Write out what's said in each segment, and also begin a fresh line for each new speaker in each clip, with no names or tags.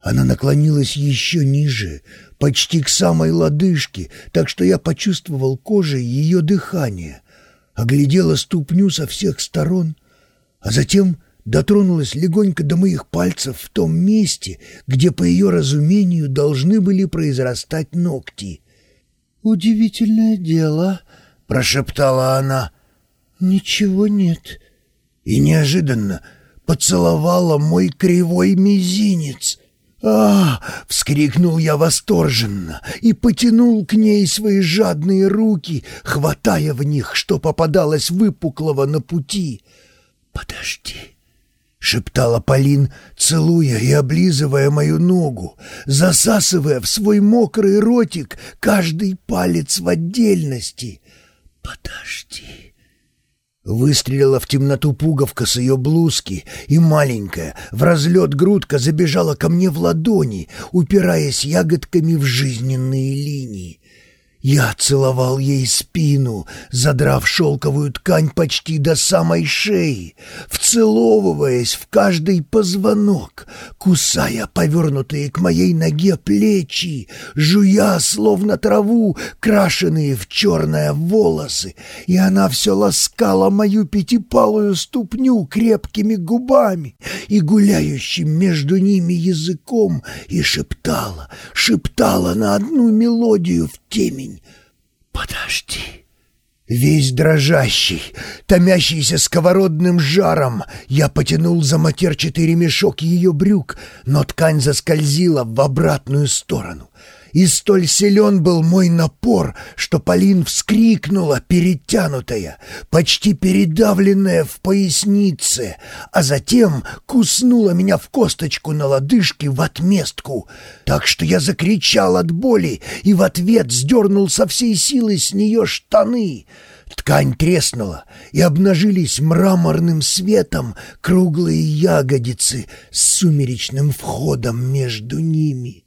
Она наклонилась еще ниже, почти к самой лодыжке, так что я почувствовал кожей ее дыхание, оглядела ступню со всех сторон, а затем дотронулась легонько до моих пальцев в том месте, где, по ее разумению, должны были произрастать ногти.
«Удивительное дело», — прошептала она. «Ничего нет».
И неожиданно поцеловала мой кривой мизинец. «А!» — вскрикнул я восторженно и потянул к ней свои жадные руки, хватая в них, что попадалось выпуклого на пути. «Подожди!» — шептала Полин, целуя и облизывая мою ногу, засасывая в свой мокрый ротик каждый палец в отдельности. «Подожди!» Выстрелила в темноту пуговка с ее блузки, и маленькая, в разлет грудка забежала ко мне в ладони, упираясь ягодками в жизненные линии. Я целовал ей спину, задрав шелковую ткань почти до самой шеи, вцеловываясь в каждый позвонок, кусая повернутые к моей ноге плечи, жуя, словно траву, крашеные в черное волосы, и она все ласкала мою пятипалую ступню крепкими губами и гуляющим между ними языком и шептала, шептала на одну мелодию в темень. «Подожди!» Весь дрожащий, томящийся сковородным жаром, я потянул за матерчатый ремешок ее брюк, но ткань заскользила в обратную сторону и столь силен был мой напор, что Полин вскрикнула, перетянутая, почти передавленная в пояснице, а затем куснула меня в косточку на лодыжке в отместку, так что я закричал от боли и в ответ сдернул со всей силы с нее штаны. Ткань треснула, и обнажились мраморным светом круглые ягодицы с сумеречным входом между ними.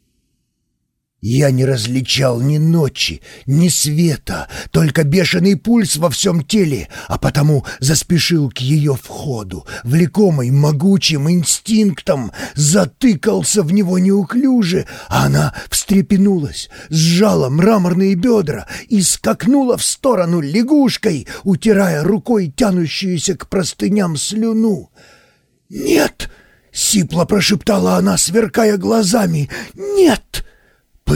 Я не различал ни ночи, ни света, только бешеный пульс во всем теле, а потому заспешил к ее входу, влекомый могучим инстинктом, затыкался в него неуклюже, а она встрепенулась, сжала мраморные бедра и скакнула в сторону лягушкой, утирая рукой тянущуюся к простыням слюну. «Нет!» — сипло прошептала она, сверкая глазами. «Нет!»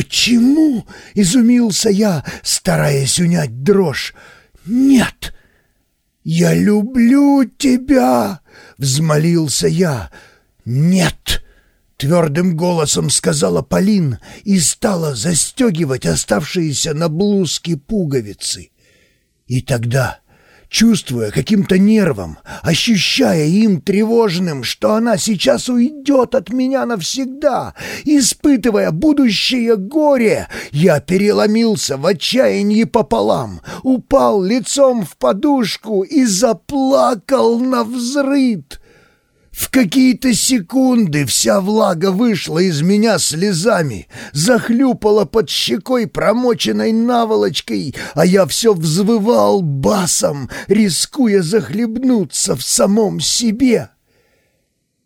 «Почему?» — изумился я, стараясь унять дрожь. «Нет!» «Я люблю тебя!» — взмолился я. «Нет!» — твердым голосом сказала Полин и стала застегивать оставшиеся на блузке пуговицы. И тогда чувствуя каким-то нервом, ощущая им тревожным, что она сейчас уйдет от меня навсегда, испытывая будущее горе, я переломился в отчаянии пополам, упал лицом в подушку и заплакал на взрыд. В какие-то секунды вся влага вышла из меня слезами, захлюпала под щекой промоченной наволочкой, а я все взвывал басом, рискуя захлебнуться в самом себе.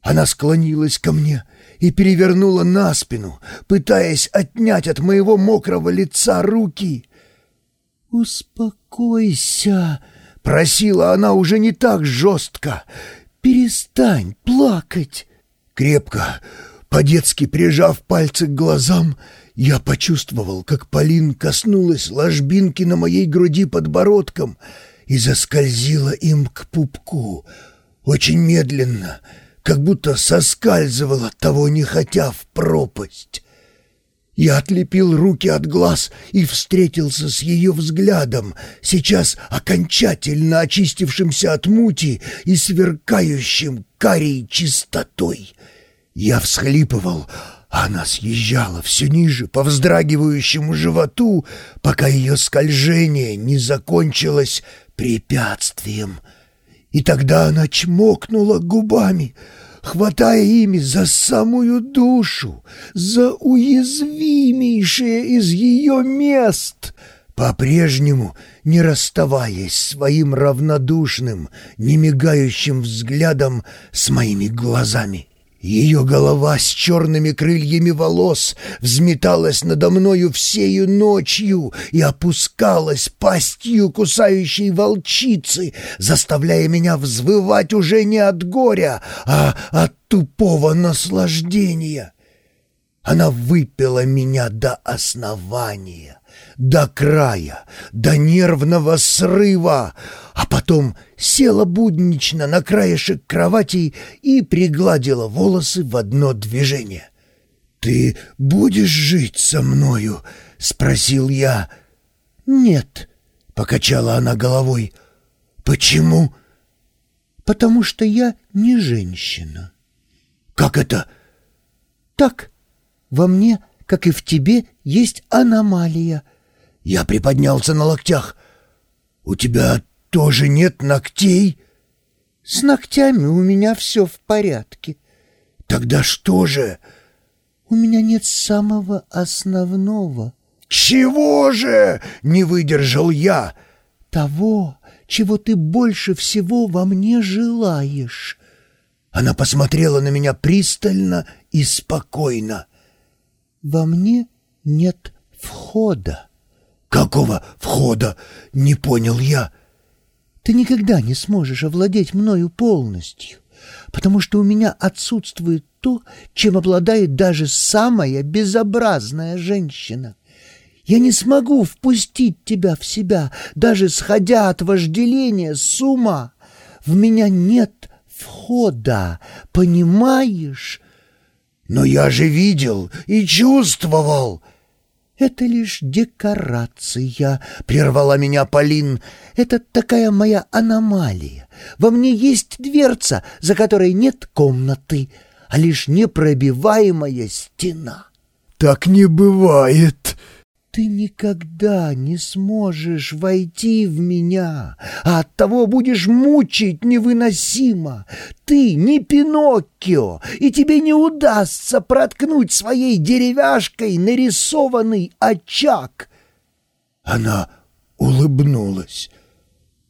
Она склонилась ко мне и перевернула на спину, пытаясь отнять от моего мокрого лица руки. «Успокойся», — просила она уже не так жестко, — «Перестань плакать!» Крепко, по-детски прижав пальцы к глазам, я почувствовал, как Полин коснулась ложбинки на моей груди подбородком и заскользила им к пупку, очень медленно, как будто соскальзывала, того не хотя, в пропасть. Я отлепил руки от глаз и встретился с ее взглядом, сейчас окончательно очистившимся от мути и сверкающим карей чистотой. Я всхлипывал, она съезжала все ниже по вздрагивающему животу, пока ее скольжение не закончилось препятствием. И тогда она чмокнула губами — хватая ими за самую душу, за уязвимейшее из ее мест, по-прежнему не расставаясь своим равнодушным, немигающим взглядом с моими глазами. Ее голова с черными крыльями волос взметалась надо мною всею ночью и опускалась пастью кусающей волчицы, заставляя меня взвывать уже не от горя, а от тупого наслаждения. Она выпила меня до основания до края, до нервного срыва, а потом села буднично на краешек кровати и пригладила волосы в одно движение. «Ты будешь жить со мною?» — спросил я.
«Нет», —
покачала она головой. «Почему?»
«Потому что я не женщина».
«Как это?»
«Так, во мне, как и в тебе, есть аномалия».
Я приподнялся на локтях. «У тебя тоже нет ногтей?»
«С ногтями у меня все в порядке».
«Тогда что же?»
«У меня нет самого основного».
«Чего же?» — не выдержал я.
«Того, чего ты больше всего во мне желаешь».
Она посмотрела на меня пристально и спокойно.
«Во мне нет входа».
«Какого входа?» — не понял я.
«Ты никогда не сможешь овладеть мною полностью, потому что у меня отсутствует то, чем обладает даже самая безобразная женщина. Я не смогу впустить тебя в себя, даже сходя от вожделения с ума. В меня нет входа, понимаешь?»
«Но я же видел и чувствовал!»
«Это лишь декорация», — прервала меня Полин. «Это такая моя аномалия. Во мне есть дверца, за которой нет комнаты, а лишь непробиваемая стена».
«Так не бывает»,
ты никогда не сможешь войти в меня, а оттого будешь мучить невыносимо. Ты не Пиноккио, и тебе не удастся проткнуть своей деревяшкой нарисованный очаг.
Она улыбнулась.